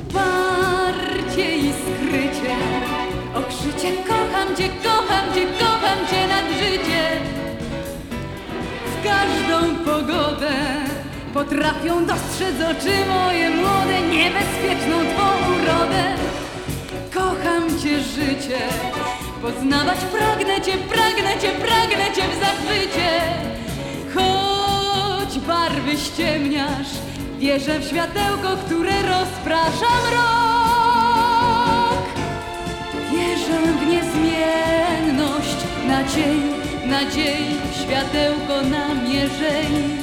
uparcie i skrycie. Okrzycie kocham cię, kocham cię, kocham cię nad życie. W każdą pogodę potrafią dostrzec oczy moje młode, niebezpieczną twą urodę. Kocham cię życie, poznawać pragnę cię, pragnę cię, pragnę cię w zachwycie. Choć barwy ściemniasz, wierzę w światełko, które rozprasza mrok. Wierzę w niezmienność nadziei, nadziei, światełko namierzeń, co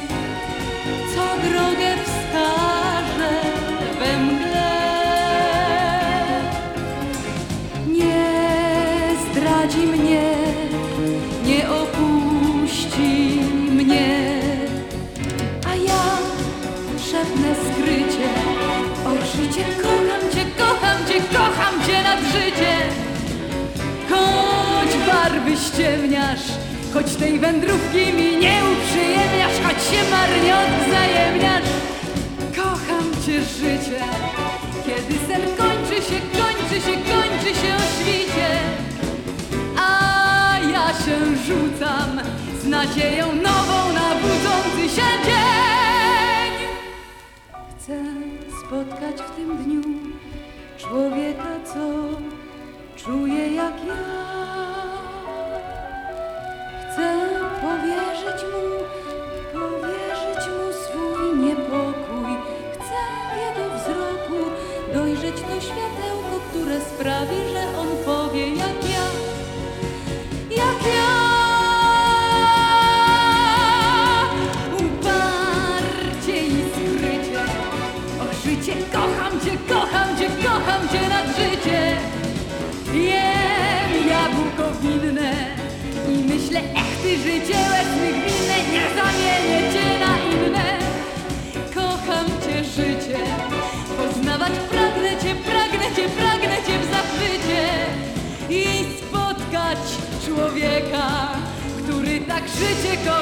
szepnę skrycie, o życie, kocham cię, kocham cię, kocham cię nad życie. Choć barwy ściemniasz, choć tej wędrówki mi nie uprzyjemniasz, choć się marnie odwzajemniasz. Kocham cię życie, kiedy sen kończy się, kończy się, kończy się o świcie. A ja się rzucam z nadzieją nową na budzący się dzień. Spotkać w tym dniu człowieka, co czuje jak ja. Chcę powierzyć mu, powierzyć mu swój niepokój. Chcę w jego wzroku dojrzeć to światełko, które sprawi, że on powie jak kocham cię, nad życie. Jem jabłko winne i myślę, ech ty życie łeznych winne, nie zamienię cię na inne. Kocham cię życie, poznawać pragnę cię, pragnę cię, pragnę cię w zachwycie i spotkać człowieka, który tak życie kocha